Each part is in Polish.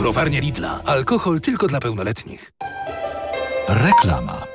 Browarnia Lidla. Alkohol tylko dla pełnoletnich. Reklama.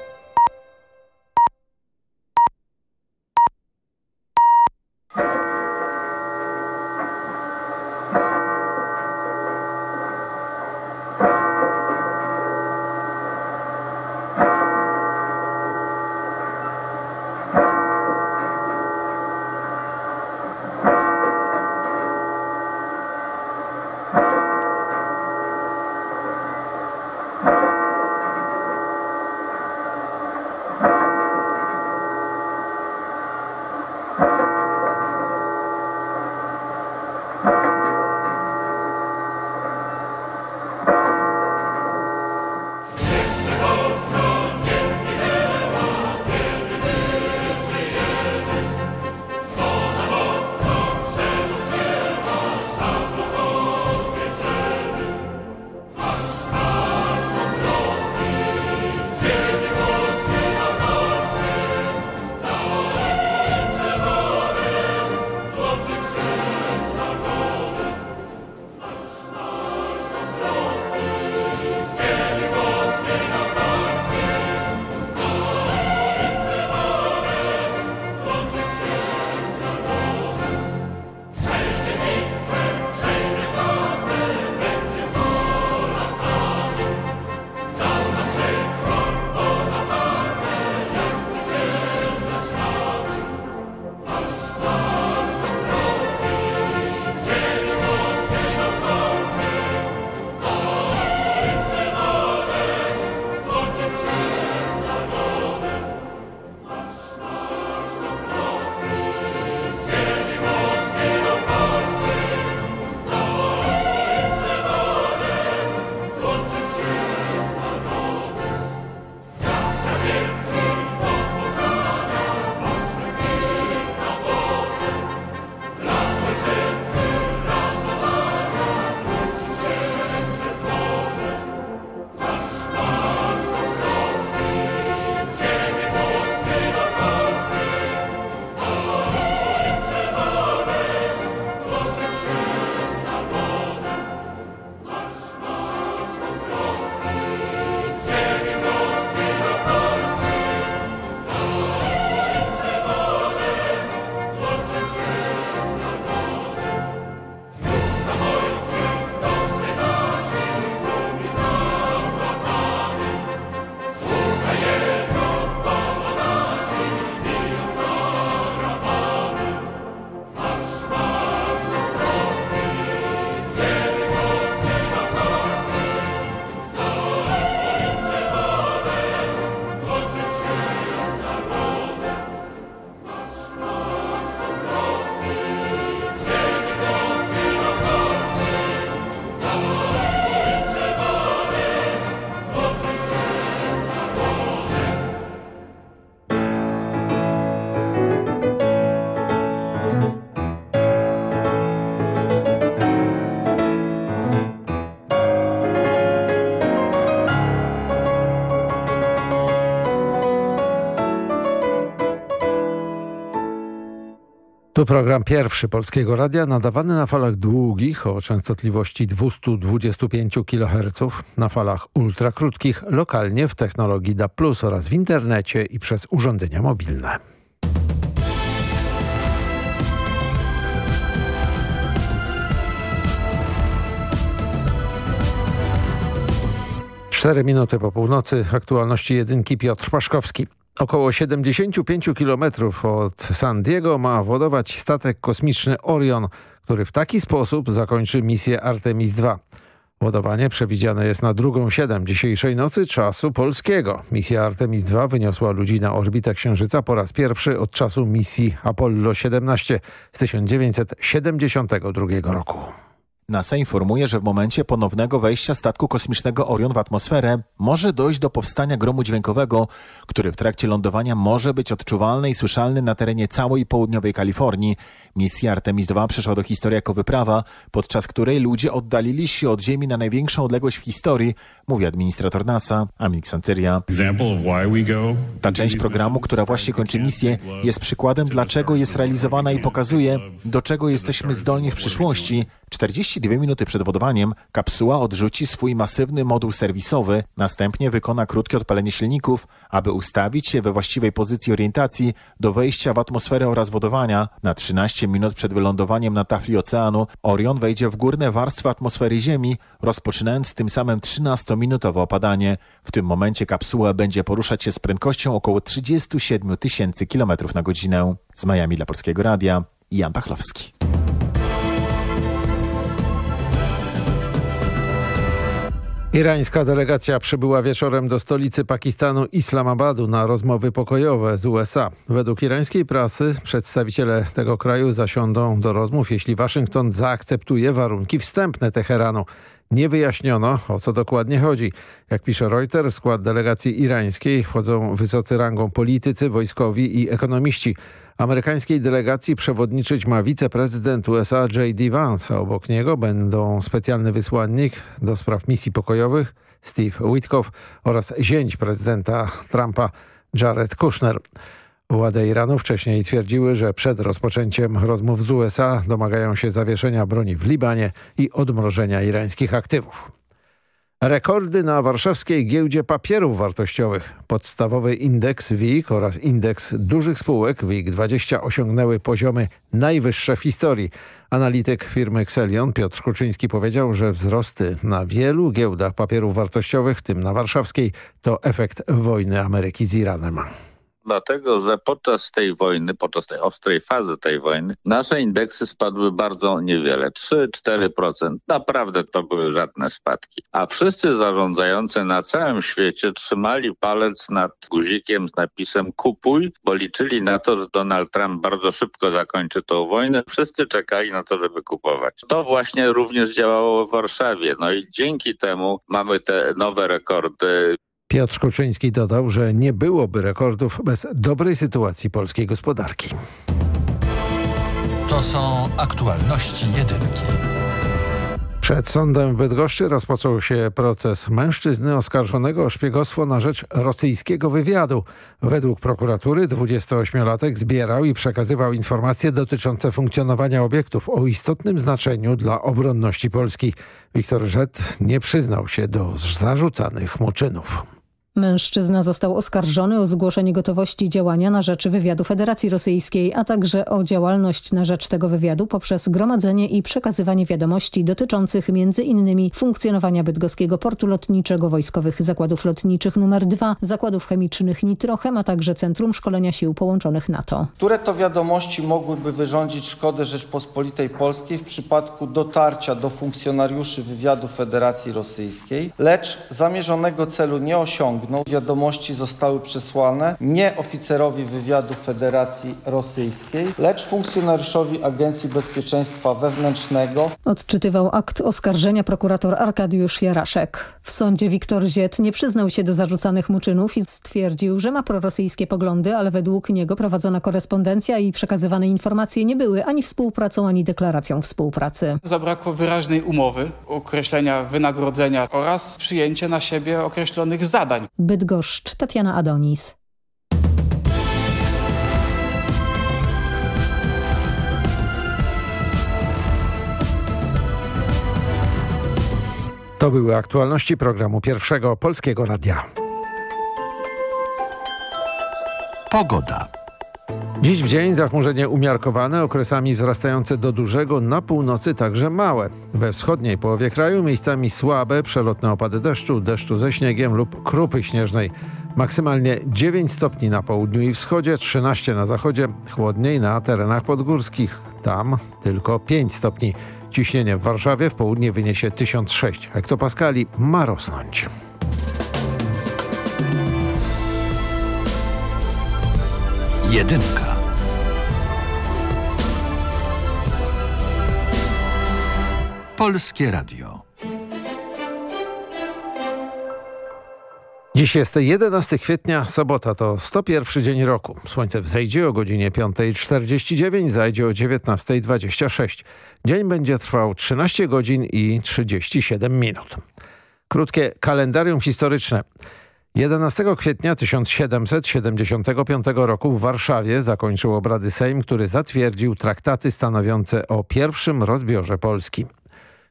Program pierwszy Polskiego Radia nadawany na falach długich o częstotliwości 225 kHz, na falach ultrakrótkich, lokalnie w technologii DAB+, oraz w internecie i przez urządzenia mobilne. Cztery minuty po północy aktualności jedynki Piotr Paszkowski. Około 75 km od San Diego ma wodować statek kosmiczny Orion, który w taki sposób zakończy misję Artemis II. Ładowanie przewidziane jest na drugą 7 dzisiejszej nocy czasu polskiego. Misja Artemis II wyniosła ludzi na orbitę Księżyca po raz pierwszy od czasu misji Apollo 17 z 1972 roku. NASA informuje, że w momencie ponownego wejścia statku kosmicznego Orion w atmosferę może dojść do powstania gromu dźwiękowego, który w trakcie lądowania może być odczuwalny i słyszalny na terenie całej południowej Kalifornii. Misja Artemis II przeszła do historii jako wyprawa, podczas której ludzie oddalili się od Ziemi na największą odległość w historii, mówi administrator NASA, Amik Santyria. Ta część programu, która właśnie kończy misję, jest przykładem, dlaczego jest realizowana i pokazuje, do czego jesteśmy zdolni w przyszłości – 42 minuty przed wodowaniem kapsuła odrzuci swój masywny moduł serwisowy, następnie wykona krótkie odpalenie silników, aby ustawić się we właściwej pozycji orientacji do wejścia w atmosferę oraz wodowania. Na 13 minut przed wylądowaniem na tafli oceanu Orion wejdzie w górne warstwy atmosfery Ziemi, rozpoczynając tym samym 13-minutowe opadanie. W tym momencie kapsuła będzie poruszać się z prędkością około 37 tysięcy km na godzinę. Z Miami dla Polskiego Radia, Jan Pachlowski. Irańska delegacja przybyła wieczorem do stolicy Pakistanu Islamabadu na rozmowy pokojowe z USA. Według irańskiej prasy przedstawiciele tego kraju zasiądą do rozmów, jeśli Waszyngton zaakceptuje warunki wstępne Teheranu. Nie wyjaśniono, o co dokładnie chodzi. Jak pisze Reuters, w skład delegacji irańskiej wchodzą wysocy rangą politycy, wojskowi i ekonomiści. Amerykańskiej delegacji przewodniczyć ma wiceprezydent USA J.D. Vance, a obok niego będą specjalny wysłannik do spraw misji pokojowych Steve Witkoff oraz zięć prezydenta Trumpa Jared Kushner. Władze Iranu wcześniej twierdziły, że przed rozpoczęciem rozmów z USA domagają się zawieszenia broni w Libanie i odmrożenia irańskich aktywów. Rekordy na warszawskiej giełdzie papierów wartościowych. Podstawowy indeks WIG oraz indeks dużych spółek WIG20 osiągnęły poziomy najwyższe w historii. Analityk firmy Xelion Piotr Kuczyński powiedział, że wzrosty na wielu giełdach papierów wartościowych, w tym na warszawskiej, to efekt wojny Ameryki z Iranem dlatego że podczas tej wojny, podczas tej ostrej fazy tej wojny, nasze indeksy spadły bardzo niewiele, 3-4%. Naprawdę to były żadne spadki. A wszyscy zarządzający na całym świecie trzymali palec nad guzikiem z napisem kupuj, bo liczyli na to, że Donald Trump bardzo szybko zakończy tą wojnę. Wszyscy czekali na to, żeby kupować. To właśnie również działało w Warszawie. No i dzięki temu mamy te nowe rekordy Piotr Koczyński dodał, że nie byłoby rekordów bez dobrej sytuacji polskiej gospodarki. To są aktualności jedynki. Przed sądem w Bydgoszczy rozpoczął się proces mężczyzny oskarżonego o szpiegostwo na rzecz rosyjskiego wywiadu. Według prokuratury 28-latek zbierał i przekazywał informacje dotyczące funkcjonowania obiektów o istotnym znaczeniu dla obronności Polski. Wiktor Rzet nie przyznał się do zarzucanych mu czynów. Mężczyzna został oskarżony o zgłoszenie gotowości działania na rzecz wywiadu Federacji Rosyjskiej, a także o działalność na rzecz tego wywiadu poprzez gromadzenie i przekazywanie wiadomości dotyczących m.in. funkcjonowania bydgoskiego portu lotniczego, wojskowych zakładów lotniczych nr 2, zakładów chemicznych Nitrochem, a także Centrum Szkolenia Sił Połączonych NATO. Które to wiadomości mogłyby wyrządzić szkodę Rzeczpospolitej Polskiej w przypadku dotarcia do funkcjonariuszy wywiadu Federacji Rosyjskiej, lecz zamierzonego celu nie osiągną Wiadomości zostały przesłane nie oficerowi wywiadu Federacji Rosyjskiej, lecz funkcjonariuszowi Agencji Bezpieczeństwa Wewnętrznego. Odczytywał akt oskarżenia prokurator Arkadiusz Jaraszek. W sądzie Wiktor Ziet nie przyznał się do zarzucanych mu czynów i stwierdził, że ma prorosyjskie poglądy, ale według niego prowadzona korespondencja i przekazywane informacje nie były ani współpracą, ani deklaracją współpracy. Zabrakło wyraźnej umowy, określenia wynagrodzenia oraz przyjęcia na siebie określonych zadań. Bydgoszcz, Tatiana Adonis. To były aktualności programu Pierwszego Polskiego Radia. Pogoda. Dziś w dzień zachmurzenie umiarkowane, okresami wzrastające do dużego, na północy także małe. We wschodniej połowie kraju miejscami słabe, przelotne opady deszczu, deszczu ze śniegiem lub krupy śnieżnej. Maksymalnie 9 stopni na południu i wschodzie, 13 na zachodzie, chłodniej na terenach podgórskich. Tam tylko 5 stopni. Ciśnienie w Warszawie w południe wyniesie 1006 hektopaskali, ma rosnąć. Jedynka. Polskie Radio. Dziś jest 11 kwietnia, sobota to 101 dzień roku. Słońce wzejdzie o godzinie 5.49, zajdzie o 19.26. Dzień będzie trwał 13 godzin i 37 minut. Krótkie kalendarium historyczne. 11 kwietnia 1775 roku w Warszawie zakończył obrady Sejm, który zatwierdził traktaty stanowiące o pierwszym rozbiorze Polski.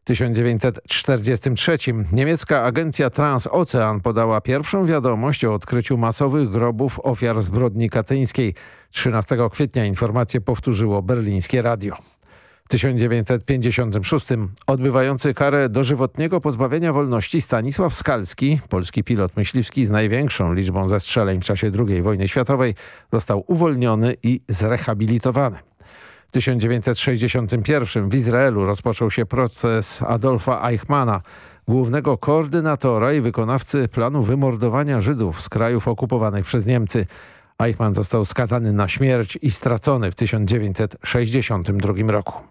W 1943 niemiecka agencja Transocean podała pierwszą wiadomość o odkryciu masowych grobów ofiar zbrodni katyńskiej. 13 kwietnia informację powtórzyło berlińskie radio. W 1956 odbywający karę dożywotniego pozbawienia wolności Stanisław Skalski, polski pilot myśliwski z największą liczbą zestrzeleń w czasie II wojny światowej, został uwolniony i zrehabilitowany. W 1961 w Izraelu rozpoczął się proces Adolfa Eichmana, głównego koordynatora i wykonawcy planu wymordowania Żydów z krajów okupowanych przez Niemcy. Eichmann został skazany na śmierć i stracony w 1962 roku.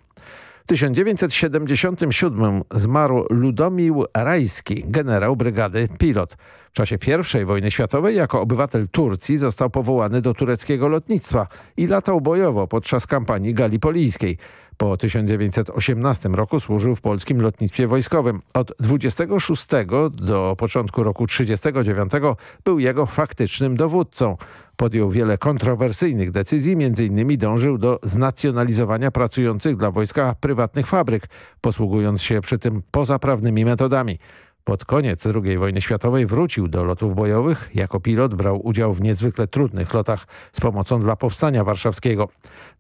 W 1977 zmarł Ludomił Rajski, generał brygady pilot. W czasie I wojny światowej jako obywatel Turcji został powołany do tureckiego lotnictwa i latał bojowo podczas kampanii galipolijskiej. Po 1918 roku służył w polskim lotnictwie wojskowym. Od 26 do początku roku 1939 był jego faktycznym dowódcą. Podjął wiele kontrowersyjnych decyzji, m.in. dążył do znacjonalizowania pracujących dla wojska prywatnych fabryk, posługując się przy tym pozaprawnymi metodami. Pod koniec II wojny światowej wrócił do lotów bojowych. Jako pilot brał udział w niezwykle trudnych lotach z pomocą dla Powstania Warszawskiego.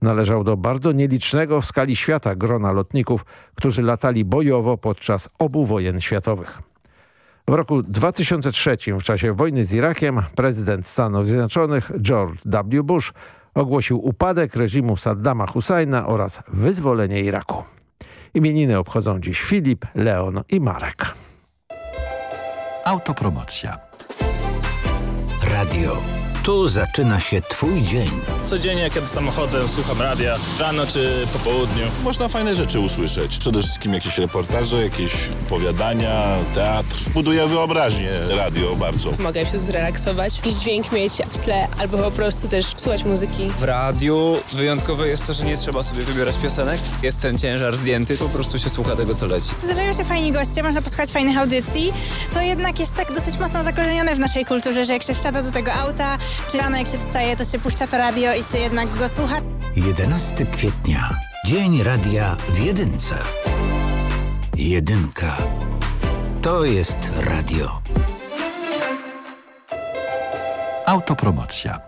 Należał do bardzo nielicznego w skali świata grona lotników, którzy latali bojowo podczas obu wojen światowych. W roku 2003 w czasie wojny z Irakiem prezydent Stanów Zjednoczonych George W. Bush ogłosił upadek reżimu Saddama Husajna oraz wyzwolenie Iraku. Imieniny obchodzą dziś Filip, Leon i Marek. Autopromocja. Radio. Tu zaczyna się Twój dzień. Codziennie, kiedy samochodem słucham radia, rano czy po południu. Można fajne rzeczy usłyszeć. Przede wszystkim jakieś reportaże, jakieś opowiadania, teatr. Buduje wyobraźnię radio bardzo. Mogę się zrelaksować, jakiś dźwięk mieć w tle, albo po prostu też słuchać muzyki. W radiu wyjątkowe jest to, że nie trzeba sobie wybierać piosenek. Jest ten ciężar zdjęty, po prostu się słucha tego, co leci. Zdarzają się fajni goście, można posłuchać fajnych audycji. To jednak jest tak dosyć mocno zakorzenione w naszej kulturze, że jak się wsiada do tego auta, czy rano jak się wstaje, to się puszcza to radio i się jednak go słucha. 11 kwietnia. Dzień radia w jedynce. Jedynka. To jest radio. Autopromocja.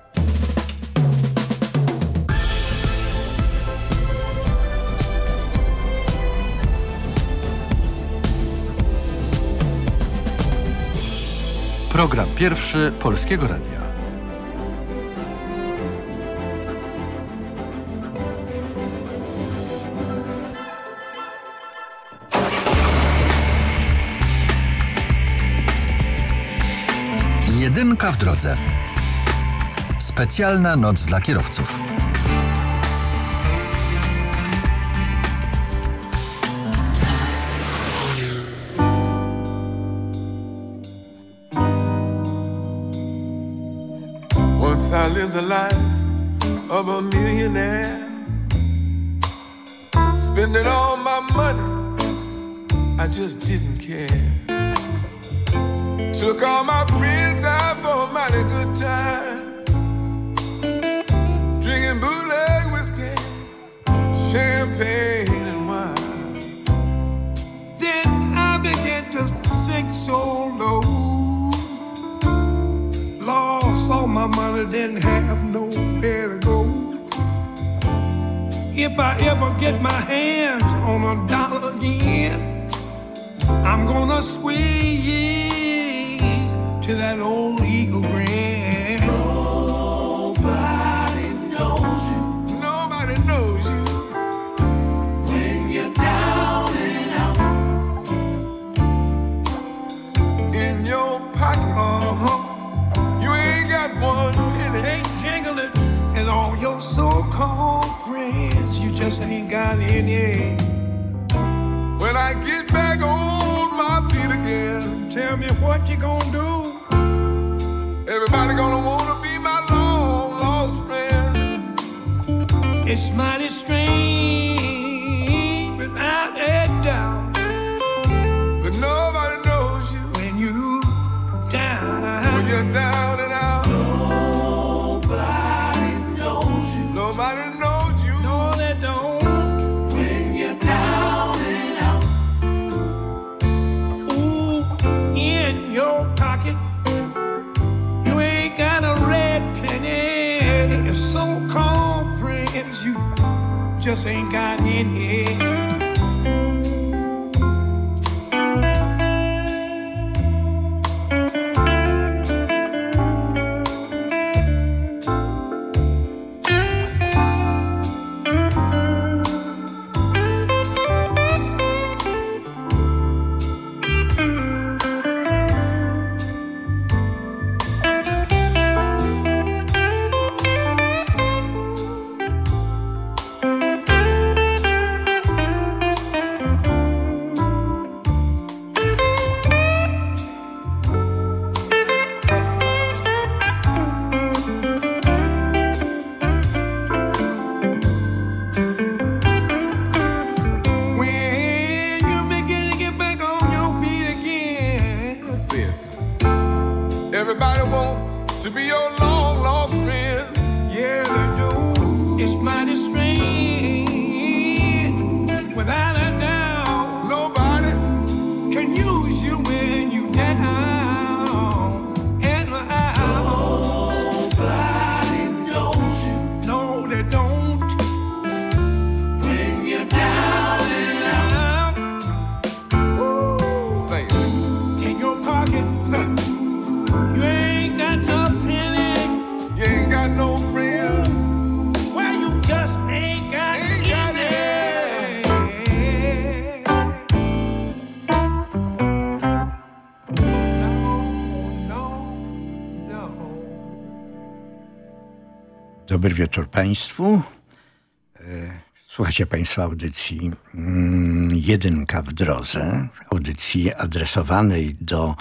Program pierwszy Polskiego Radia. Jedynka w drodze. Specjalna noc dla kierowców. Once I lived the life of a millionaire. Spending all my money, I just didn't care. Took all my friends out for a mighty good time. Drinking bootleg whiskey, champagne and wine. Then I began to sink so low. Lost all my money, didn't have nowhere to go. If I ever get my hands on a dollar again, I'm gonna squeeze to that old eagle grin. Nobody knows you. Nobody knows you. When you're down and out. In your pocket. Uh-huh. You ain't got one penny. Ain't jingle it. And all your so-called friends, you just ain't got any. When I get back on my feet again, tell me what you gonna do. It's my just ain't got any. when Dobry wieczór Państwu. E, Słuchacie Państwo audycji mm, Jedynka w drodze, audycji adresowanej do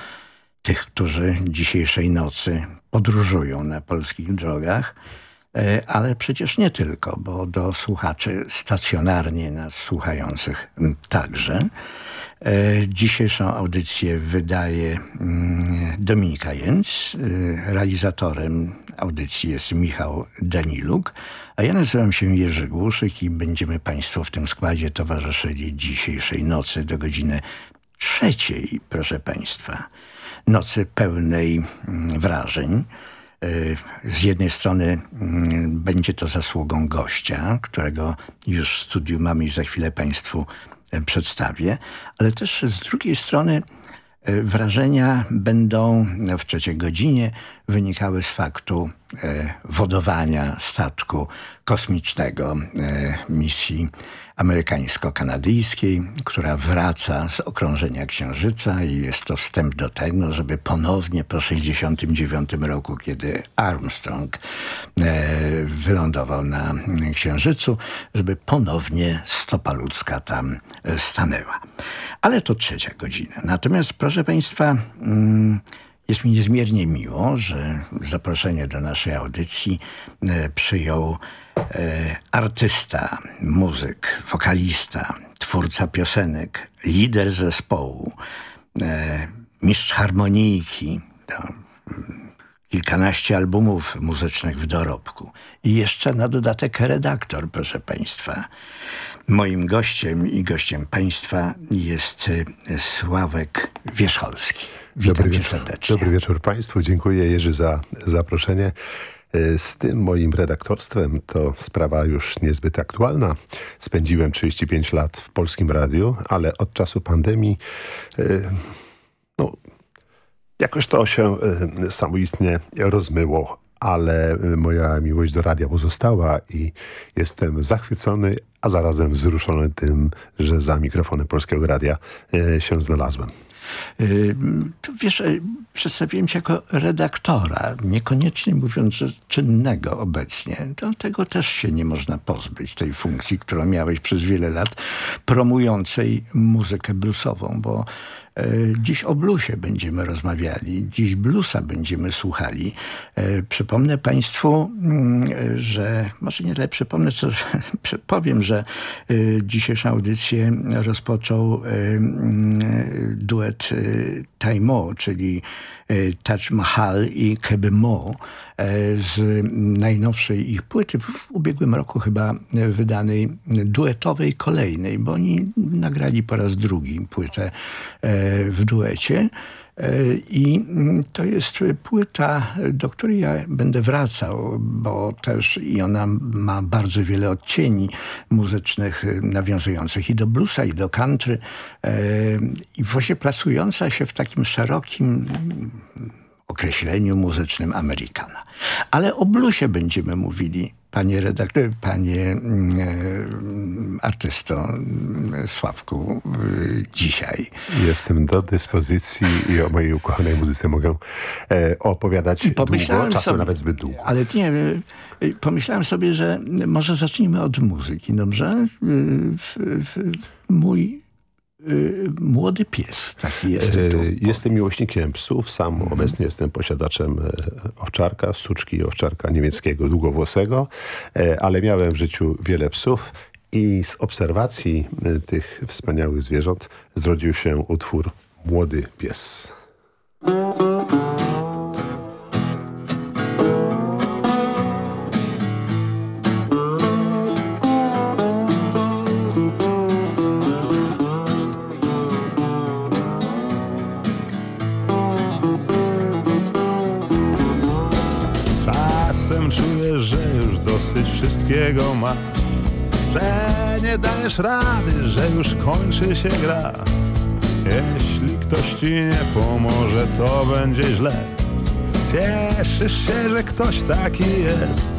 tych, którzy dzisiejszej nocy podróżują na polskich drogach, e, ale przecież nie tylko, bo do słuchaczy stacjonarnie nas słuchających także. E, Dzisiejszą audycję wydaje mm, Dominika Jęc. E, Realizatorem audycji jest Michał Daniluk, a ja nazywam się Jerzy Głuszyk i będziemy Państwu w tym składzie towarzyszyli dzisiejszej nocy do godziny trzeciej, proszę Państwa. Nocy pełnej mm, wrażeń. E, Z jednej strony mm, będzie to zasługą gościa, którego już w studiu mamy i za chwilę Państwu przedstawię, ale też z drugiej strony e, wrażenia będą w trzeciej godzinie wynikały z faktu e, wodowania statku kosmicznego e, misji amerykańsko-kanadyjskiej, która wraca z okrążenia Księżyca i jest to wstęp do tego, żeby ponownie po 69 roku, kiedy Armstrong e, wylądował na Księżycu, żeby ponownie stopa ludzka tam e, stanęła. Ale to trzecia godzina. Natomiast proszę Państwa... Mm, jest mi niezmiernie miło, że zaproszenie do naszej audycji e, przyjął e, artysta, muzyk, wokalista, twórca piosenek, lider zespołu, e, mistrz harmonijki, mm, kilkanaście albumów muzycznych w dorobku i jeszcze na dodatek redaktor, proszę Państwa. Moim gościem i gościem Państwa jest e, Sławek Wierzcholski. Witam Dobry wieczór. serdecznie. Dobry wieczór Państwu. Dziękuję Jerzy za zaproszenie. E, Z tym moim redaktorstwem to sprawa już niezbyt aktualna. Spędziłem 35 lat w Polskim Radiu, ale od czasu pandemii e, no, jakoś to się samoistnie rozmyło, ale e, moja miłość do radia pozostała i jestem zachwycony, a zarazem wzruszony tym, że za mikrofonem Polskiego Radia e, się znalazłem. Y, wiesz, y, przedstawiłem cię jako redaktora, niekoniecznie mówiąc, że czynnego obecnie. To tego też się nie można pozbyć, tej funkcji, którą miałeś przez wiele lat, promującej muzykę bluesową, bo y, Dziś o bluesie będziemy rozmawiali, dziś bluesa będziemy słuchali. E, Przypomnę Państwu, mm, że może nie tyle przypomnę, co powiem, że dzisiejszą audycję rozpoczął mm, duet Taimo, czyli Taj Mahal i Kebemo z najnowszej ich płyty w ubiegłym roku chyba wydanej duetowej kolejnej, bo oni nagrali po raz drugi płytę w duecie. I mm, to jest płyta, do której ja będę wracał, bo też i ona ma bardzo wiele odcieni muzycznych nawiązujących i do bluesa, i do country. I właśnie plasująca się w takim szerokim określeniu muzycznym Amerykana. Ale o bluesie będziemy mówili panie redaktor, panie mm, e, artysto mm, Sławku, y, dzisiaj. Jestem do dyspozycji i o mojej ukochanej muzyce mogę e, opowiadać pomyślałem długo, czasem sobie, nawet zbyt długo. Ale nie, y, y, pomyślałem sobie, że może zacznijmy od muzyki, dobrze? Mój młody pies, taki jest tytuł. E, jestem miłośnikiem psów, sam mhm. obecnie jestem posiadaczem e, owczarka, suczki owczarka niemieckiego, długowłosego, e, ale miałem w życiu wiele psów i z obserwacji tych wspaniałych zwierząt zrodził się utwór Młody Pies. Masz Że nie dajesz rady, że już kończy się gra. Jeśli ktoś ci nie pomoże, to będzie źle. Cieszysz się, że ktoś taki jest.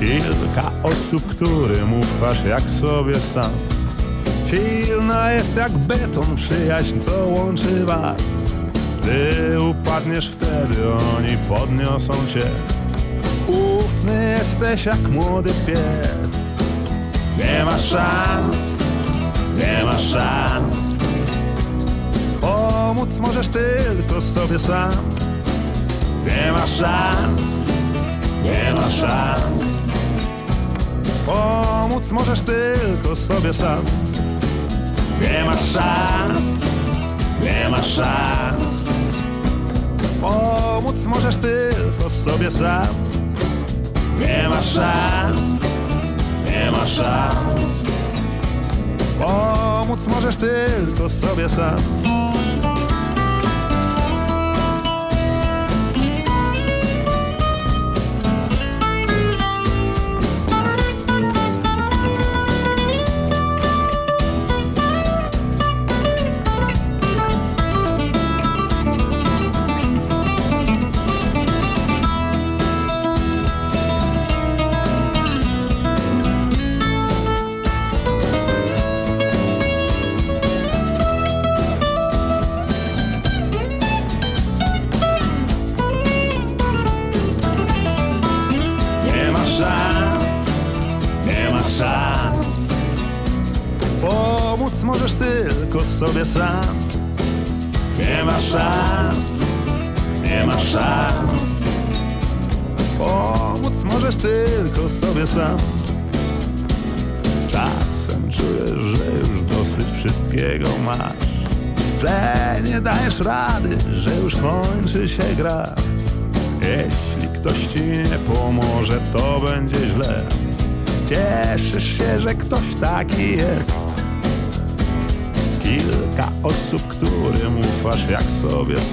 Kilka osób, którym ufasz jak sobie sam. Silna jest jak beton przyjaźń, co łączy was. Gdy upadniesz wtedy, oni podniosą cię Ufny jesteś jak młody pies. Nie ma szans, nie ma szans. Pomóc możesz tylko sobie sam. Nie ma szans, nie ma szans. Pomóc możesz tylko sobie sam. Nie ma szans, nie ma szans. Pomóc możesz tylko sobie sam nie ma szans, nie ma szans. Pomóc możesz tylko sobie sam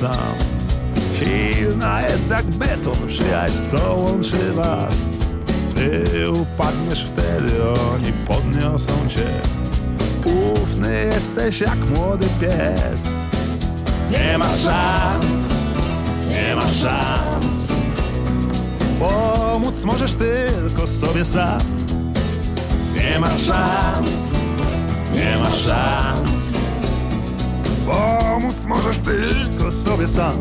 sam. Silna jest jak beton przyjaźń, co łączy was. Ty upadniesz wtedy, oni podniosą cię. Ufny jesteś jak młody pies. Nie ma szans, nie ma szans. Pomóc możesz tylko sobie sam. Nie ma szans, nie ma szans. Pomóc możesz tylko sobie sam.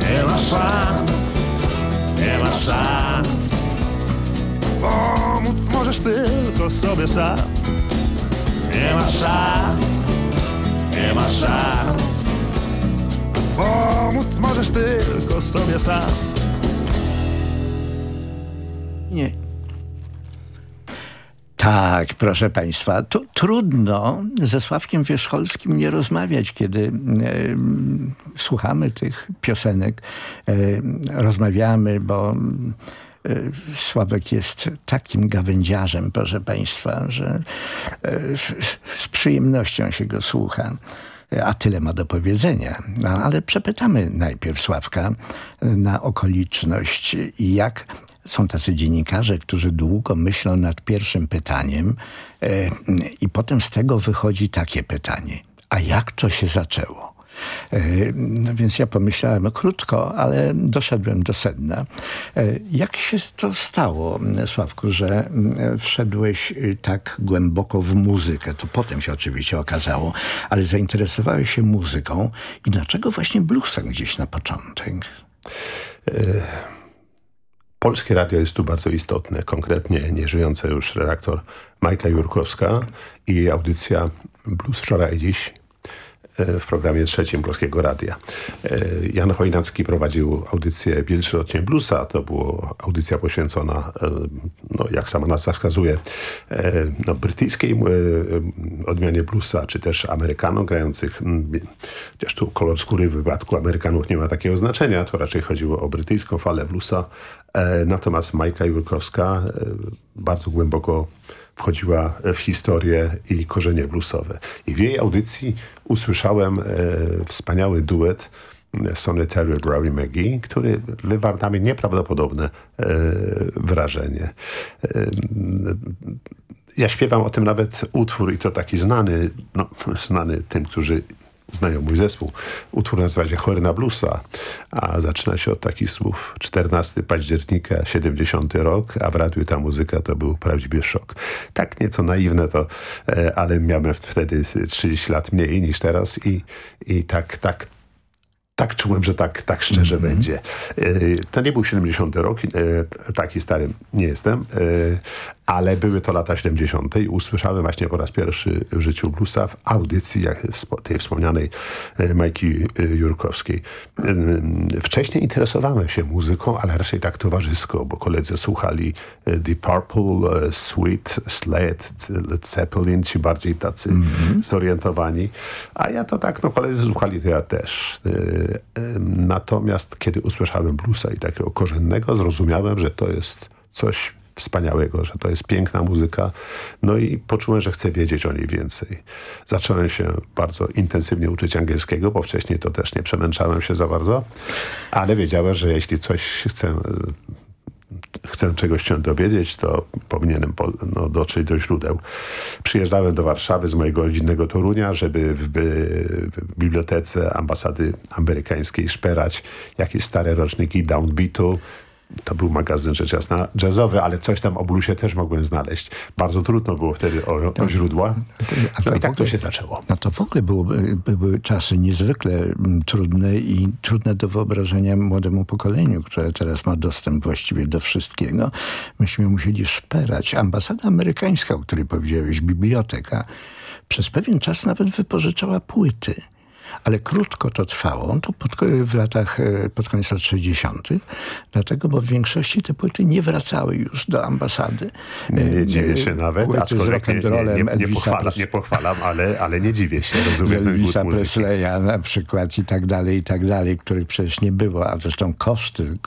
Nie ma szans, nie ma szans. Pomóc możesz tylko sobie sam. Nie ma szans, nie ma szans. Pomóc możesz tylko sobie sam. Nie, Tak, proszę Państwa. Tu trudno ze Sławkiem Wierzcholskim nie rozmawiać, kiedy e, słuchamy tych piosenek, e, rozmawiamy, bo e, Sławek jest takim gawędziarzem, proszę Państwa, że e, z przyjemnością się go słucha a tyle ma do powiedzenia. No, ale przepytamy najpierw Sławka na okoliczność jak są tacy dziennikarze, którzy długo myślą nad pierwszym pytaniem e, i potem z tego wychodzi takie pytanie. A jak to się zaczęło? E, no więc ja pomyślałem krótko, ale doszedłem do sedna. E, jak się to stało, Sławku, że wszedłeś tak głęboko w muzykę? To potem się oczywiście okazało, ale zainteresowałeś się muzyką i dlaczego właśnie bluesem gdzieś na początek? Polskie radio jest tu bardzo istotne, konkretnie nieżyjąca już redaktor Majka Jurkowska i audycja Blues wczoraj i dziś w programie trzecim Polskiego Radia. E, Jan Chojnacki prowadził audycję Pierwszy odcień bluesa. To była audycja poświęcona, e, no, jak sama nazwa wskazuje, e, no, brytyjskiej odmianie bluesa, czy też Amerykanom grających, chociaż tu kolor skóry w wypadku Amerykanów nie ma takiego znaczenia, to raczej chodziło o brytyjską falę bluesa. Natomiast Majka Jurkowska bardzo głęboko wchodziła w historię i korzenie bluesowe. I w jej audycji usłyszałem e, wspaniały duet Sonny Terry Rory McGee, który wywarł na mnie nieprawdopodobne e, wrażenie. E, ja śpiewam o tym nawet utwór i to taki znany, no, znany tym, którzy znają mój zespół. Utwór nazywa się Chory na bluesa, a zaczyna się od takich słów 14 października, 70 rok, a w radiu ta muzyka to był prawdziwy szok. Tak nieco naiwne to, e, ale miałem wtedy 30 lat mniej niż teraz i, i tak, tak tak czułem, że tak, tak szczerze mm -hmm. będzie. E, to nie był 70 rok, e, taki stary nie jestem, ale były to lata 70. i usłyszałem właśnie po raz pierwszy w życiu bluesa w audycji tej wspomnianej e, Majki e, Jurkowskiej. E, wcześniej interesowałem się muzyką, ale raczej tak towarzysko, bo koledzy słuchali The Purple, Sweet, Sled, Led Zeppelin, ci bardziej tacy mm -hmm. zorientowani. A ja to tak, no koledzy słuchali, to ja też. Natomiast kiedy usłyszałem bluesa i takiego korzennego, zrozumiałem, że to jest coś wspaniałego, że to jest piękna muzyka. No i poczułem, że chcę wiedzieć o niej więcej. Zacząłem się bardzo intensywnie uczyć angielskiego, bo wcześniej to też nie przemęczałem się za bardzo, ale wiedziałem, że jeśli coś chcę chcę czegoś się dowiedzieć, to powinienem po, no, dotrzeć do źródeł. Przyjeżdżałem do Warszawy z mojego rodzinnego Torunia, żeby w, w bibliotece ambasady amerykańskiej szperać jakieś stare roczniki downbeatu, to był magazyn rzecz jasna jazzowy, ale coś tam o bluesie też mogłem znaleźć. Bardzo trudno było wtedy o, o źródła. No i tak to się zaczęło. No to w ogóle było, były czasy niezwykle mm, trudne i trudne do wyobrażenia młodemu pokoleniu, które teraz ma dostęp właściwie do wszystkiego. Myśmy musieli szperać. Ambasada amerykańska, o której powiedziałeś, biblioteka, przez pewien czas nawet wypożyczała płyty ale krótko to trwało, to pod, w latach, e, pod koniec lat 60., dlatego, bo w większości te płyty nie wracały już do ambasady. Nie e, dziwię się nawet, płyty aczkolwiek z nie, nie, nie, nie, pochwalam, nie pochwalam, ale, ale nie dziwię się, rozumiem Elvisa Presleya na przykład i tak dalej, i tak dalej, których przecież nie było, a zresztą koszty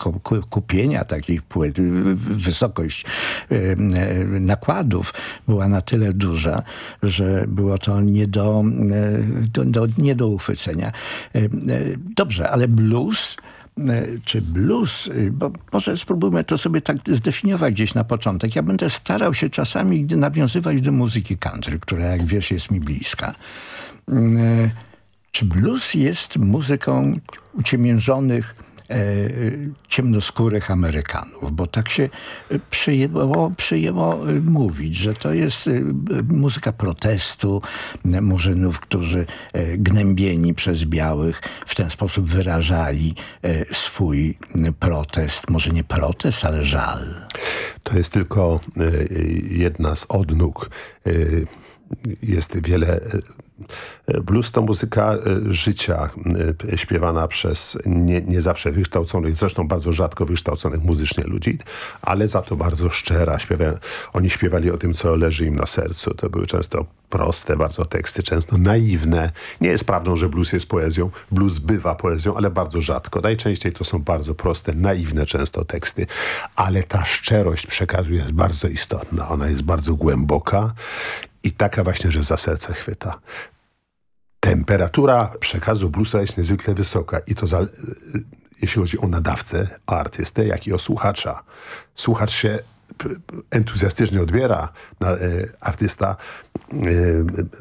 kupienia takich płyt, wysokość e, nakładów była na tyle duża, że było to nie do, do, do, nie do uchwycenia. E, e, dobrze, ale blues e, czy blues, bo może spróbujmy to sobie tak zdefiniować gdzieś na początek. Ja będę starał się czasami nawiązywać do muzyki country, która jak wiesz jest mi bliska. Czy blues jest muzyką uciemiężonych ciemnoskórych Amerykanów, bo tak się przyjęło, przyjęło e, mówić, że to jest e, muzyka protestu murzynów, którzy gnębieni przez białych w ten sposób wyrażali swój protest, może nie protest, ale żal. To jest tylko jedna z odnóg. Jest wiele Blues to muzyka życia, śpiewana przez nie, nie zawsze wykształconych, zresztą bardzo rzadko wykształconych muzycznie ludzi, ale za to bardzo szczera. Śpiewają, oni śpiewali o tym, co leży im na sercu. To były często proste bardzo teksty, często naiwne. Nie jest prawdą, że blues jest poezją. Blues bywa poezją, ale bardzo rzadko. Najczęściej to są bardzo proste, naiwne często teksty. Ale ta szczerość przekazu jest bardzo istotna. Ona jest bardzo głęboka i taka właśnie, że za serce chwyta. Temperatura przekazu bluesa jest niezwykle wysoka i to za, jeśli chodzi o nadawcę, o artystę, jak i o słuchacza. Słuchacz się entuzjastycznie odbiera, e, artysta e,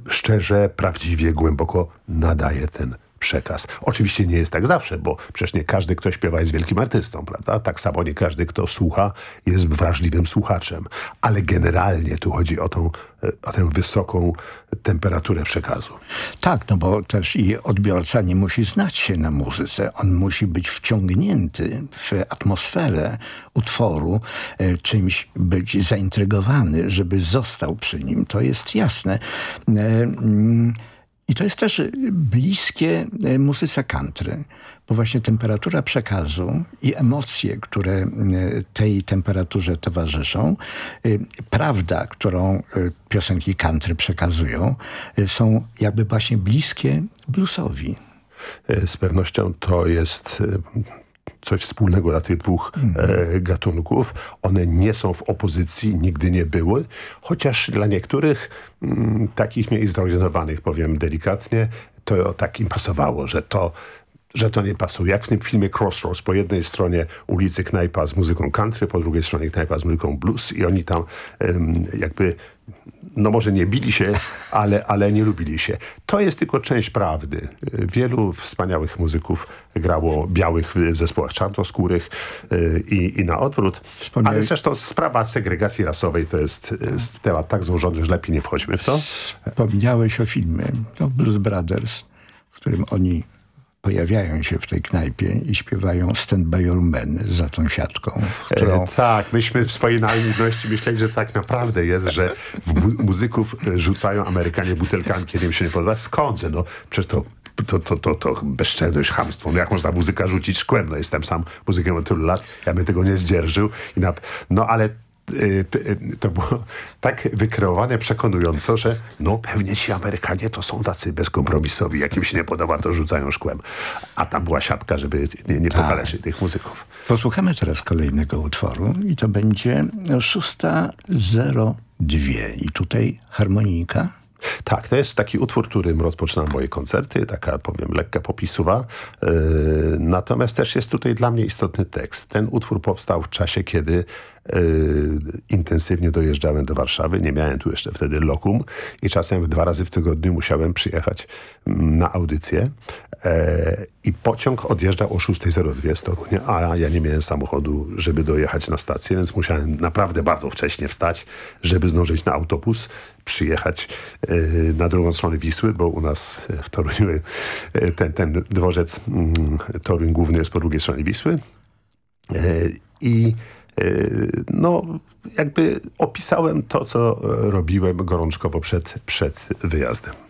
szczerze, prawdziwie, głęboko nadaje ten przekaz. Oczywiście nie jest tak zawsze, bo przecież nie każdy, kto śpiewa jest wielkim artystą, prawda? Tak samo nie każdy, kto słucha jest wrażliwym słuchaczem. Ale generalnie tu chodzi o, tą, e, o tę wysoką temperaturę przekazu. Tak, no bo też i odbiorca nie musi znać się na muzyce. On musi być wciągnięty w atmosferę utworu, e, czymś być zaintrygowany, żeby został przy nim. To jest jasne. I to jest też bliskie e, muzyce country, bo właśnie temperatura przekazu i emocje, które e, tej temperaturze towarzyszą, e, prawda, którą piosenki country przekazują, są jakby właśnie bliskie bluesowi. Z pewnością to jest coś wspólnego dla tych dwóch e, gatunków. One nie są w opozycji, nigdy nie były, chociaż dla niektórych m, mm, takich mniej zorientowanych, powiem delikatnie, to tak im pasowało, że to że to nie pasuje. Jak w tym filmie Crossroads, po jednej stronie ulicy knajpa z muzyką country, po drugiej stronie knajpa z muzyką blues i oni tam um, jakby no może nie bili się, ale, ale nie lubili się. To jest tylko część prawdy. Wielu wspaniałych muzyków grało białych w zespołach czarnoskórych y, i, i na odwrót. Wspomniałeś... Ale zresztą sprawa segregacji rasowej to jest, jest temat tak złożony, że lepiej nie wchodźmy w to. Wspomniałeś o filmie to Blues Brothers, w którym oni pojawiają się w tej knajpie i śpiewają Stand By Your Man za tą siatką. Którą... E, tak, myśmy w swojej naiwności myśleli, że tak naprawdę jest, że w muzyków rzucają Amerykanie butelkami, kiedy im się nie podoba. Skądże? No przecież to to, to, to, to bezczelność, chamstwo. No jak można muzyka rzucić szkłem? No jestem sam muzykiem od tylu lat, ja bym tego nie zdzierżył. Na, no ale to było tak wykreowane przekonująco, że no pewnie ci Amerykanie to są tacy bezkompromisowi. Jak im się nie podoba, to rzucają szkłem. A tam była siatka, żeby nie, nie tak. pokaleczyć tych muzyków. Posłuchamy teraz kolejnego utworu i to będzie 6.02 i tutaj harmonika tak, to jest taki utwór, którym rozpoczynam moje koncerty, taka powiem lekka popisuwa. Yy, natomiast też jest tutaj dla mnie istotny tekst. Ten utwór powstał w czasie, kiedy yy, intensywnie dojeżdżałem do Warszawy. Nie miałem tu jeszcze wtedy lokum i czasem dwa razy w tygodniu musiałem przyjechać mm, na audycję. E, I pociąg odjeżdżał o 6.02 z Torunia, a ja nie miałem samochodu, żeby dojechać na stację, więc musiałem naprawdę bardzo wcześnie wstać, żeby zdążyć na autobus, przyjechać e, na drugą stronę Wisły, bo u nas w Toruniu e, ten, ten dworzec mm, Toruń główny jest po drugiej stronie Wisły. I no, jakby opisałem to, co robiłem gorączkowo przed, przed wyjazdem.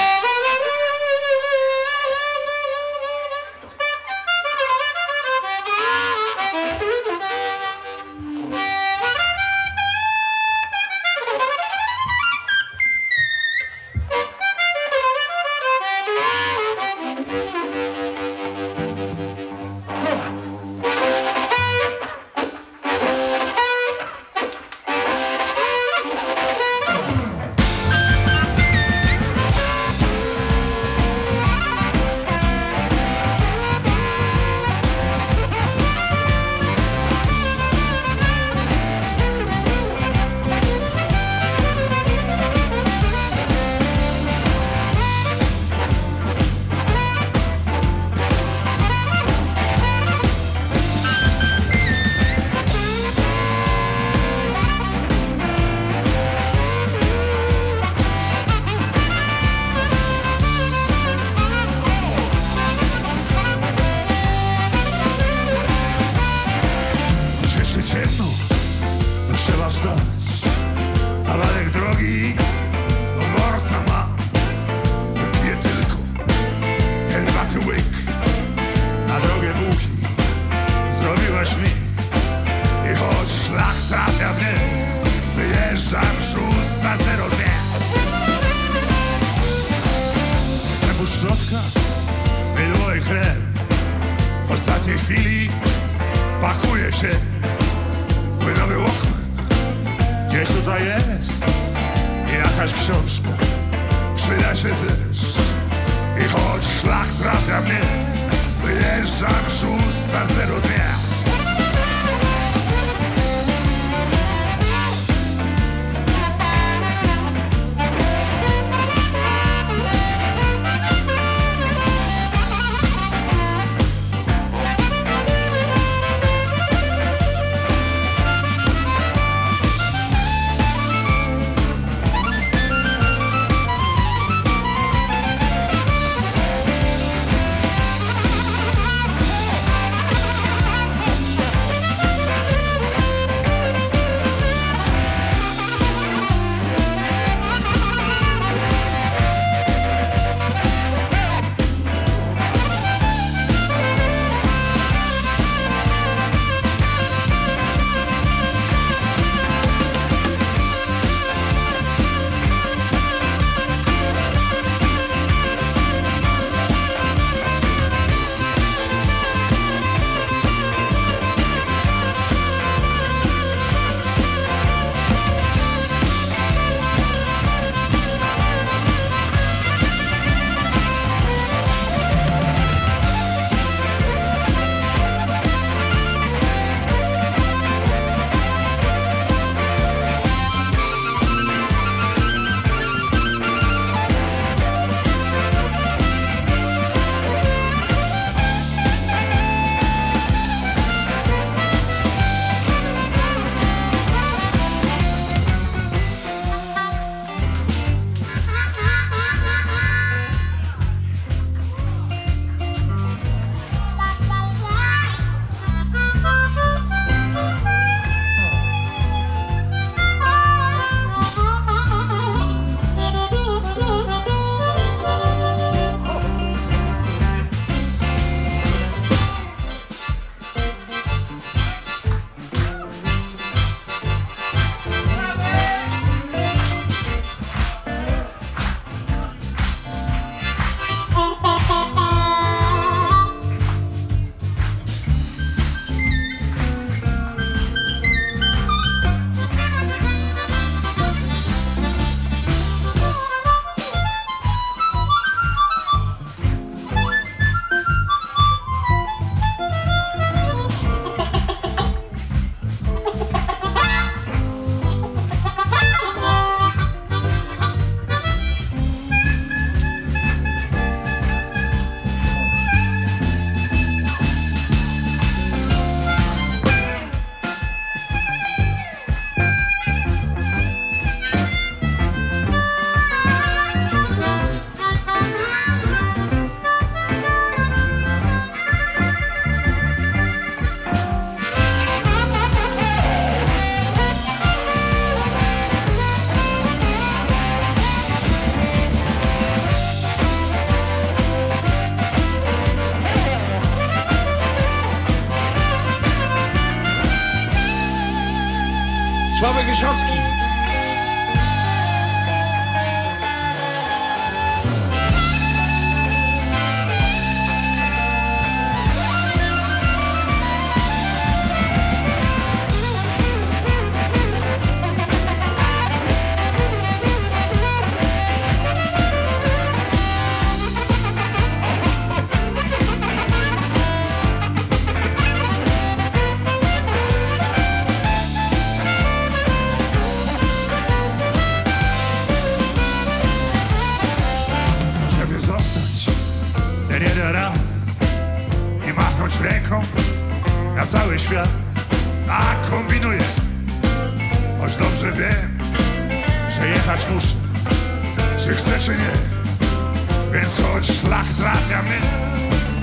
Szlak trafia mnie,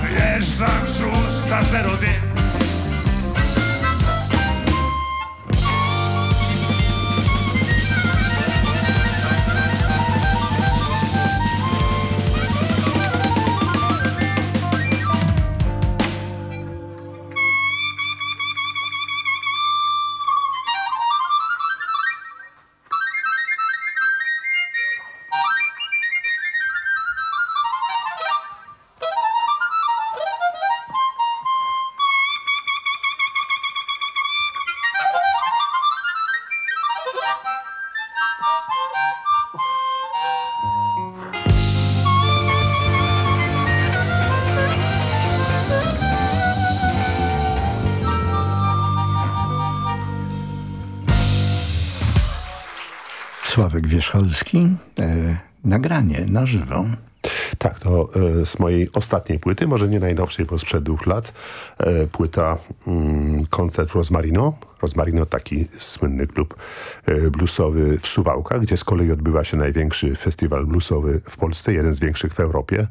wyjeżdżam szósta zero dni. Wierzcholski, e, nagranie na żywo. Tak, to e, z mojej ostatniej płyty, może nie najnowszej, bo sprzed dwóch lat, e, płyta mm, koncert Rosmarino. Rosmarino taki słynny klub e, bluesowy w Suwałkach, gdzie z kolei odbywa się największy festiwal bluesowy w Polsce, jeden z większych w Europie.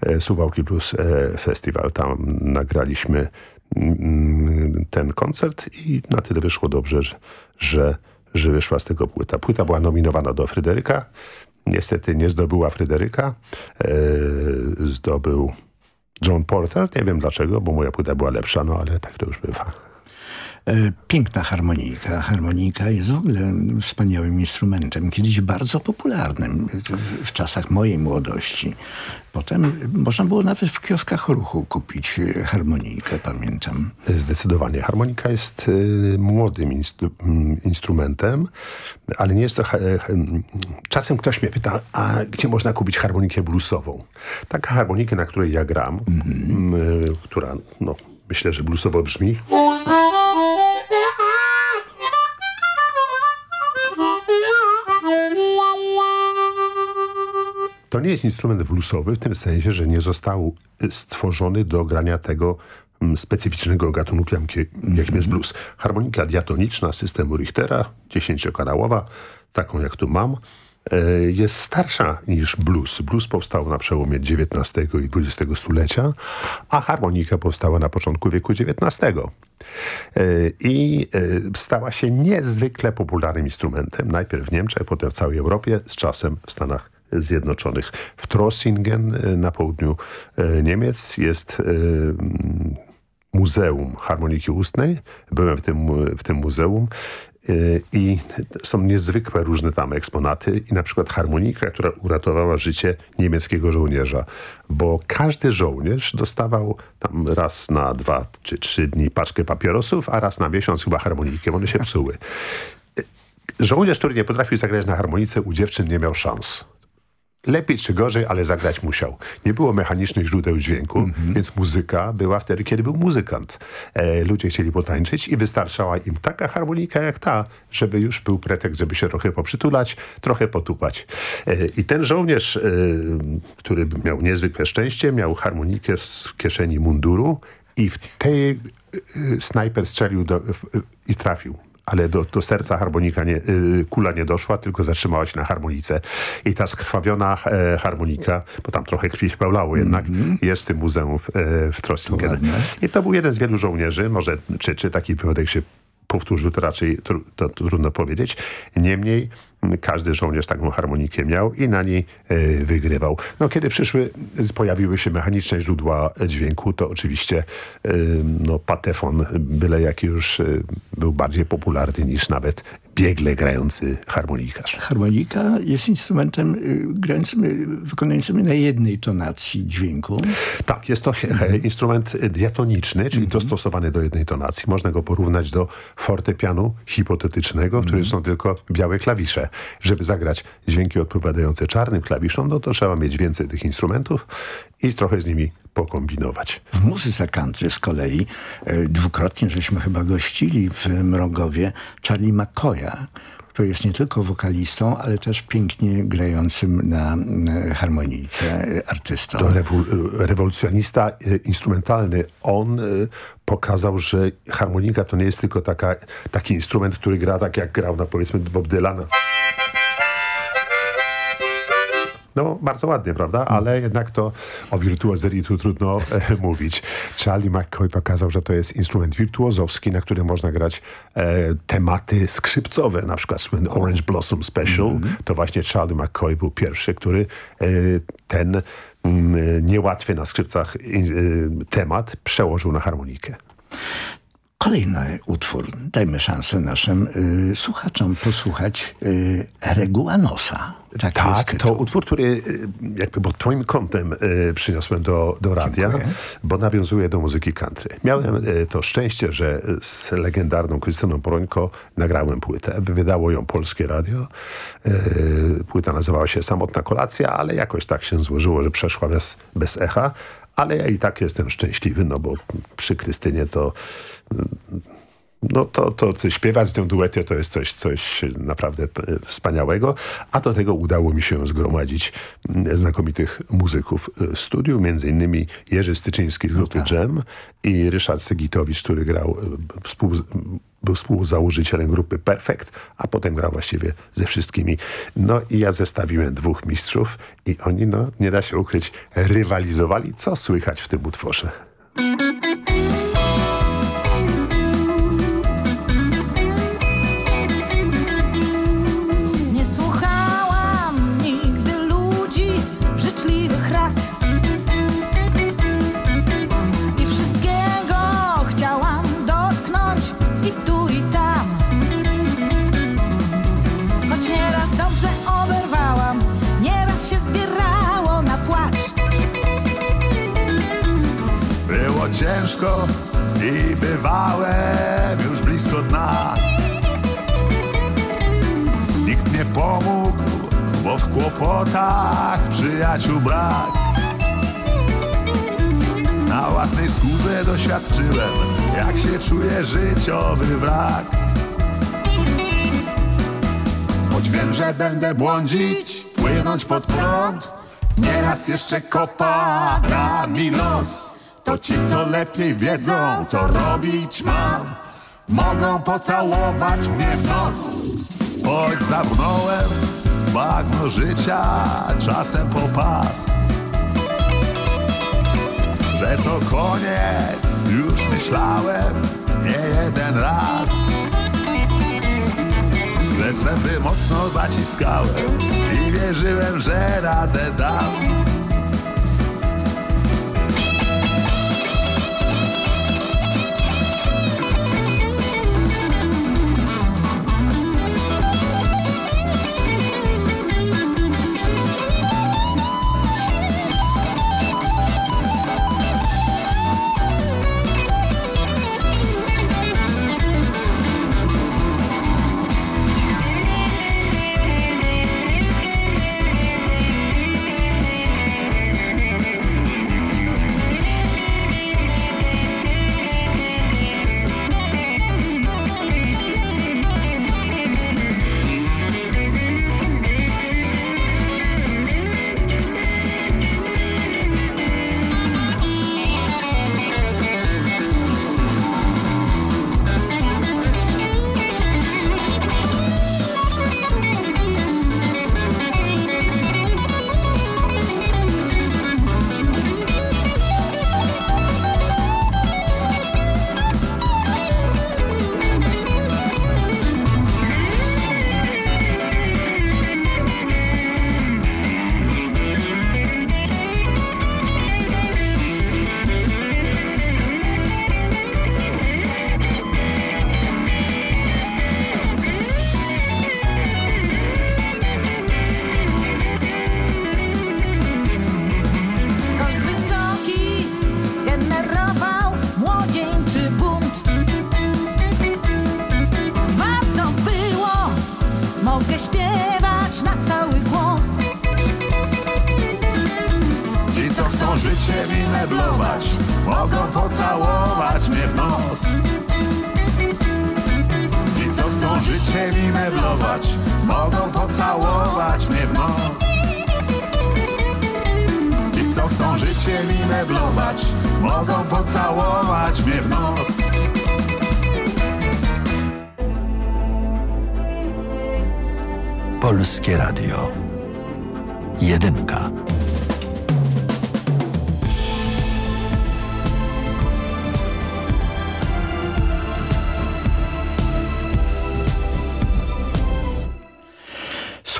E, Suwałki Blues e, Festival. Tam nagraliśmy mm, ten koncert i na tyle wyszło dobrze, że, że, że wyszła z tego płyta. Płyta była nominowana do Fryderyka. Niestety nie zdobyła Fryderyka. E, zdobył John Porter. Nie wiem dlaczego, bo moja płyta była lepsza, no ale tak to już bywa. E, Piękna harmonika. Harmonika jest w ogóle wspaniałym instrumentem. Kiedyś bardzo popularnym w, w czasach mojej młodości. Potem można było nawet w kioskach ruchu kupić e, harmonikę, pamiętam. Zdecydowanie. Harmonika jest y, młodym instru mm, instrumentem, ale nie jest to... e, em, Czasem ktoś mnie pyta, a gdzie można kupić harmonikę bluesową? Taka harmonika, na której ja gram, m, y, która no, myślę, że bluesowo brzmi... To nie jest instrument bluesowy w tym sensie, że nie został y, stworzony do grania tego mm, specyficznego gatunku, jakim jest blues. Harmonika diatoniczna systemu Richtera, dziesięciokanałowa, taką jak tu mam, jest starsza niż blues. Blues powstał na przełomie XIX i XX stulecia, a harmonika powstała na początku wieku XIX. E, I e, stała się niezwykle popularnym instrumentem. Najpierw w Niemczech, potem w całej Europie, z czasem w Stanach Zjednoczonych. W Trossingen e, na południu e, Niemiec jest e, Muzeum Harmoniki Ustnej. Byłem w tym, w tym muzeum e, i są niezwykłe różne tam eksponaty i na przykład harmonika, która uratowała życie niemieckiego żołnierza, bo każdy żołnierz dostawał tam raz na dwa czy trzy dni paczkę papierosów, a raz na miesiąc chyba harmonikę. One się psuły. Żołnierz, który nie potrafił zagrać na harmonice, u dziewczyn nie miał szans. Lepiej czy gorzej, ale zagrać musiał. Nie było mechanicznych źródeł dźwięku, więc muzyka była wtedy, kiedy był muzykant. E, ludzie chcieli potańczyć i wystarczała im taka harmonika jak ta, żeby już był pretekst, żeby się trochę poprzytulać, trochę potupać. E, I ten żołnierz, e, który miał niezwykłe szczęście, miał harmonikę w kieszeni munduru i w tej e, snajper strzelił do, w, i trafił ale do, do serca harmonika nie, y, kula nie doszła, tylko zatrzymała się na harmonice. I ta skrwawiona e, harmonika, bo tam trochę krwi się pełlało jednak, jest w tym muzeum w, e, w Trossingen. I to był jeden z wielu żołnierzy, może czy, czy taki wypadek się powtórzył, to raczej tru, to, to trudno powiedzieć. Niemniej każdy żołnierz taką harmonikę miał i na niej e, wygrywał. No kiedy przyszły, pojawiły się mechaniczne źródła dźwięku, to oczywiście e, no, patefon, byle jaki już e, był bardziej popularny niż nawet biegle grający harmonikarz. Harmonika jest instrumentem y, grającym, y, wykonującym na jednej tonacji dźwięku. Tak, jest to he, instrument diatoniczny, czyli dostosowany do jednej tonacji. Można go porównać do fortepianu hipotetycznego, w którym są tylko białe klawisze. Żeby zagrać dźwięki odpowiadające czarnym klawiszom, no to trzeba mieć więcej tych instrumentów i trochę z nimi pokombinować. W muzyce country z kolei e, dwukrotnie żeśmy chyba gościli w Mrogowie Charlie McCoya, który jest nie tylko wokalistą, ale też pięknie grającym na harmonijce e, artystą. To rewolucjonista e, instrumentalny. On pokazał, że harmonika to nie jest tylko taka, taki instrument, który gra tak jak grał na powiedzmy Bob Dylan. No, bardzo ładnie, prawda? Ale jednak to o wirtuozerii tu trudno e, mówić. Charlie McCoy pokazał, że to jest instrument wirtuozowski, na którym można grać e, tematy skrzypcowe, na przykład słynny Orange Blossom Special. To właśnie Charlie McCoy był pierwszy, który e, ten mm, niełatwy na skrzypcach e, temat przełożył na harmonikę. Kolejny utwór. Dajmy szansę naszym y, słuchaczom posłuchać y, Reguanosa. Tak, tak to utwór, który y, jakby pod twoim kątem y, przyniosłem do, do radia, Dziękuję. bo nawiązuje do muzyki country. Miałem y, to szczęście, że z legendarną Krystyną Porońko nagrałem płytę. Wydało ją Polskie Radio. Y, płyta nazywała się Samotna Kolacja, ale jakoś tak się złożyło, że przeszła bez, bez echa. Ale ja i tak jestem szczęśliwy, no bo przy Krystynie to no to, to, to śpiewać z nią duety to jest coś, coś naprawdę wspaniałego, a do tego udało mi się zgromadzić znakomitych muzyków w studiu, między innymi Jerzy Styczyński z grupy no tak. Jam i Ryszard Segitowicz, który grał, e, współ, był współzałożycielem grupy Perfect, a potem grał właściwie ze wszystkimi. No i ja zestawiłem dwóch mistrzów i oni, no nie da się ukryć, rywalizowali, co słychać w tym utworze. I bywałem już blisko dna. Nikt nie pomógł, bo w kłopotach przyjaciół brak. Na własnej skórze doświadczyłem, jak się czuje życiowy wrak. Choć wiem, że będę błądzić, płynąć pod prąd, nieraz jeszcze kopa da mi los. To ci, co lepiej wiedzą, co robić mam. Mogą pocałować mnie w nos. Choć zabrnąłem bagno życia czasem po pas. Że to koniec, już myślałem nie jeden raz. Lecz zęby mocno zaciskałem i wierzyłem, że radę dam meblować, mogą pocałować mnie w nos. Ci, co chcą życie mi meblować, mogą pocałować mnie w nos. Ci, co chcą życie mi meblować, mogą pocałować mnie w nos. Polskie Radio. Jedynka.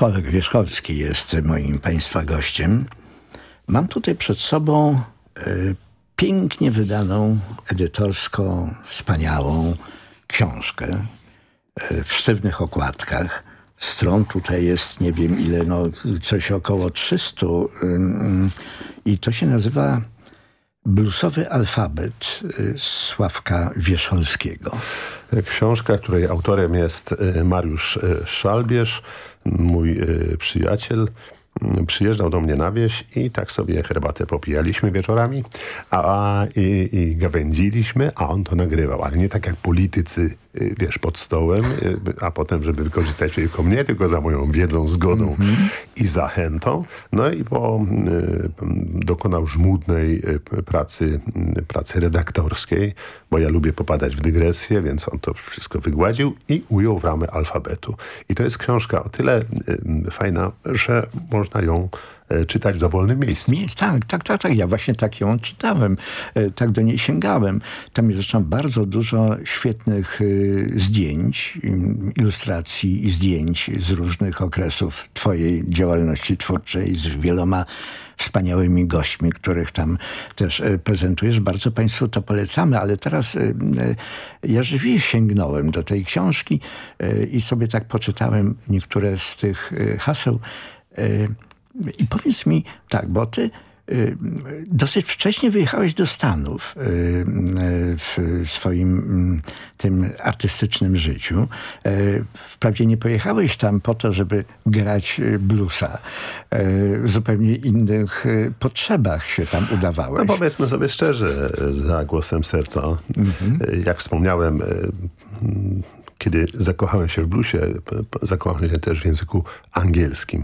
Sławek Wierzchowski jest moim Państwa gościem. Mam tutaj przed sobą y, pięknie wydaną, edytorsko wspaniałą książkę e, w sztywnych okładkach. Stron tutaj jest nie wiem ile, no coś około 300 i to się nazywa Bluesowy alfabet y, Sławka Wierzcholskiego. Książka, której autorem jest y, Mariusz y, Szalbierz, mój przyjaciel, przyjeżdżał do mnie na wieś i tak sobie herbatę popijaliśmy wieczorami a, i, i gawędziliśmy, a on to nagrywał, ale nie tak jak politycy, y, wiesz, pod stołem, y, a potem, żeby wykorzystać przeciwko mnie, tylko za moją wiedzą, zgodą mm -hmm. i zachętą. No i po, y, dokonał żmudnej pracy, pracy redaktorskiej, bo ja lubię popadać w dygresję, więc on to wszystko wygładził i ujął w ramę alfabetu. I to jest książka o tyle fajna, że można ją czytać w dowolnym miejscu. Tak, tak, tak, tak. Ja właśnie tak ją czytałem. E, tak do niej sięgałem. Tam jest zresztą bardzo dużo świetnych e, zdjęć, ilustracji i zdjęć z różnych okresów twojej działalności twórczej, z wieloma wspaniałymi gośćmi, których tam też prezentujesz. Bardzo Państwu to polecamy, ale teraz ja rzeczywiście sięgnąłem do tej książki i sobie tak poczytałem niektóre z tych haseł. I powiedz mi tak, bo ty dosyć wcześnie wyjechałeś do Stanów w swoim mm, tym artystycznym życiu. Wprawdzie nie pojechałeś tam po to, żeby grać bluesa. W zupełnie innych potrzebach się tam udawałeś. No powiedzmy sobie szczerze, za głosem serca. Mhm. Jak wspomniałem, kiedy zakochałem się w bluesie, zakochałem się też w języku angielskim.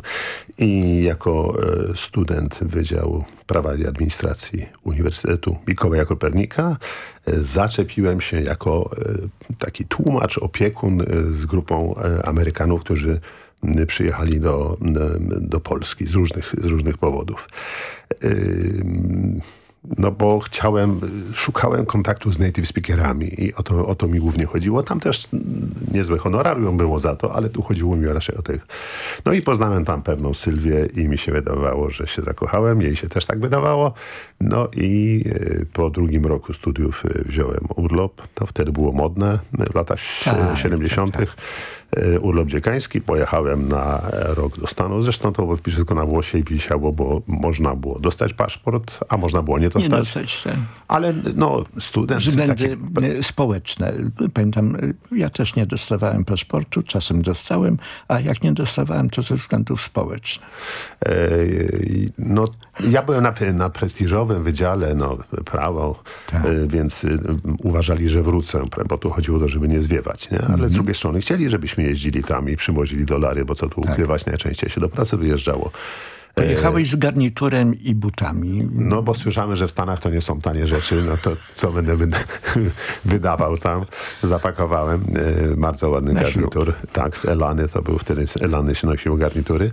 I jako e, student Wydziału Prawa i Administracji Uniwersytetu Mikołaja Kopernika e, zaczepiłem się jako e, taki tłumacz, opiekun z grupą Amerykanów, którzy przyjechali do, do Polski z różnych, z różnych powodów. No bo chciałem, szukałem kontaktu z native speakerami i o to, o to mi głównie chodziło. Tam też niezłe honorarium było za to, ale tu chodziło mi raczej o tych. No i poznałem tam pewną Sylwię i mi się wydawało, że się zakochałem. Jej się też tak wydawało. No i e, po drugim roku studiów e, wziąłem urlop. To wtedy było modne w latach tak, 70. Tak, tak. E, urlop dziekański. Pojechałem na rok do Stanów. Zresztą to wszystko na włosie i wisiało, bo można było dostać paszport, a można było nie dostać. Nie dostać tak. Ale no, student... Względy takie... społeczne. Pamiętam, ja też nie dostawałem paszportu, czasem dostałem, a jak nie dostawałem, to ze względów społecznych. E, no, ja byłem na, na prestiżowym wydziale, no, prawo, tak. e, więc uważali, że wrócę, bo tu chodziło o to, żeby nie zwiewać, nie? Ale mm -hmm. z drugiej strony chcieli, żebyśmy jeździli tam i przywozili dolary, bo co tu tak. ukrywać, najczęściej się do pracy wyjeżdżało. Pojechałeś z garniturem i butami. No bo słyszamy, że w Stanach to nie są tanie rzeczy, no to co będę wyda wydawał tam. Zapakowałem e, bardzo ładny na garnitur. Ślub. Tak, z Elany, to był wtedy z Elany się nosiło garnitury.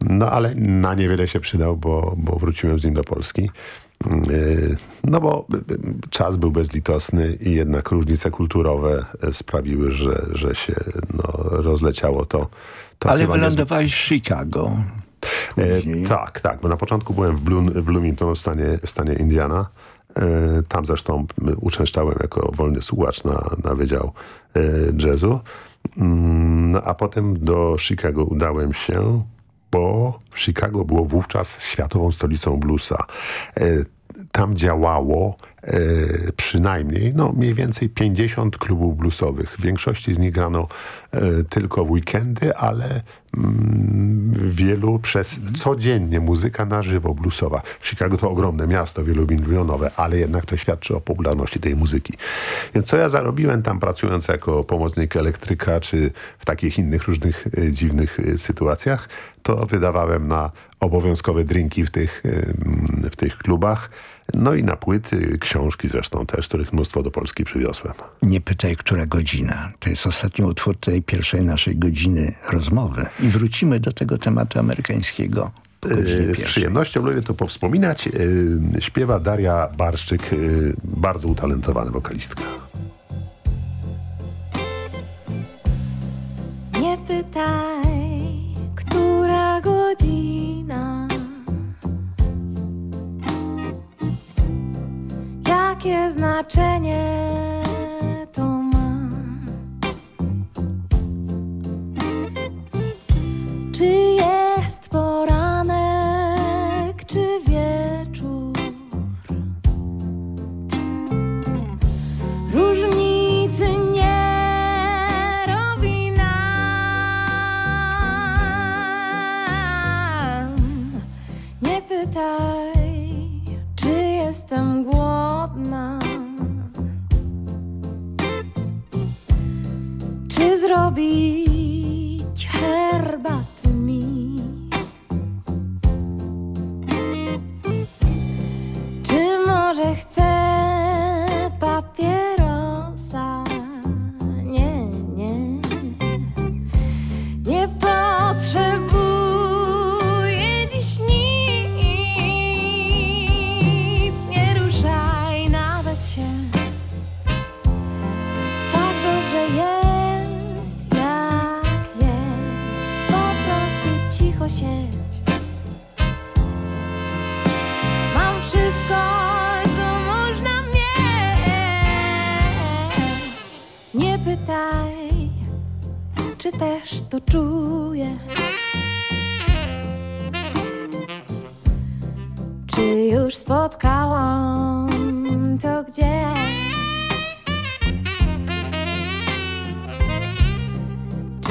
No ale na niewiele się przydał, bo, bo wróciłem z nim do Polski. E, no bo czas był bezlitosny i jednak różnice kulturowe sprawiły, że, że się no, rozleciało to. to Ale wylądowałeś w Chicago. E, tak, tak, bo na początku byłem w, Bloom, w Bloomington w stanie, w stanie Indiana. E, tam zresztą uczęszczałem jako wolny słuchacz na, na Wydział e, Jazzu. Mm, no, a potem do Chicago udałem się, bo Chicago było wówczas światową stolicą bluesa. Tam działało e, przynajmniej no, mniej więcej 50 klubów bluesowych. W większości z nich grano e, tylko w weekendy, ale mm, wielu przez codziennie muzyka na żywo bluesowa. Chicago to ogromne miasto, wielomilionowe, ale jednak to świadczy o popularności tej muzyki. Więc co ja zarobiłem tam pracując jako pomocnik elektryka, czy w takich innych różnych e, dziwnych e, sytuacjach, to wydawałem na obowiązkowe drinki w tych, w tych klubach. No i na płyty, książki zresztą też, których mnóstwo do Polski przywiozłem. Nie pytaj, która godzina. To jest ostatni utwór tej pierwszej naszej godziny rozmowy. I wrócimy do tego tematu amerykańskiego. E, z przyjemnością lubię to powspominać. E, śpiewa Daria Barszczyk, e, bardzo utalentowana wokalistka.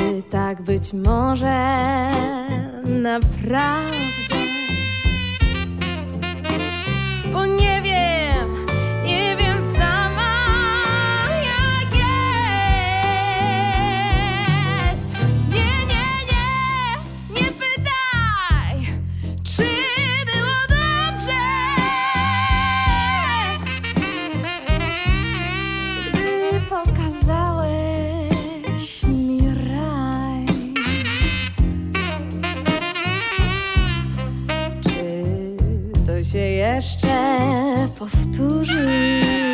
Czy tak być może naprawdę? Powtórzy?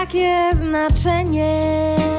Jakie znaczenie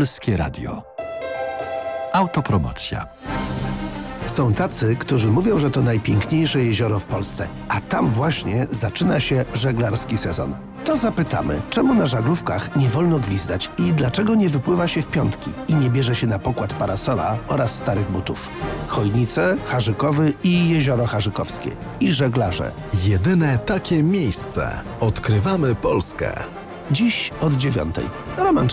Polskie Radio. Autopromocja. Są tacy, którzy mówią, że to najpiękniejsze jezioro w Polsce, a tam właśnie zaczyna się żeglarski sezon. To zapytamy, czemu na żaglówkach nie wolno gwizdać i dlaczego nie wypływa się w piątki i nie bierze się na pokład parasola oraz starych butów. Chojnice, Harzykowy i Jezioro Harzykowskie. I żeglarze. Jedyne takie miejsce. Odkrywamy Polskę. Dziś od dziewiątej. Roman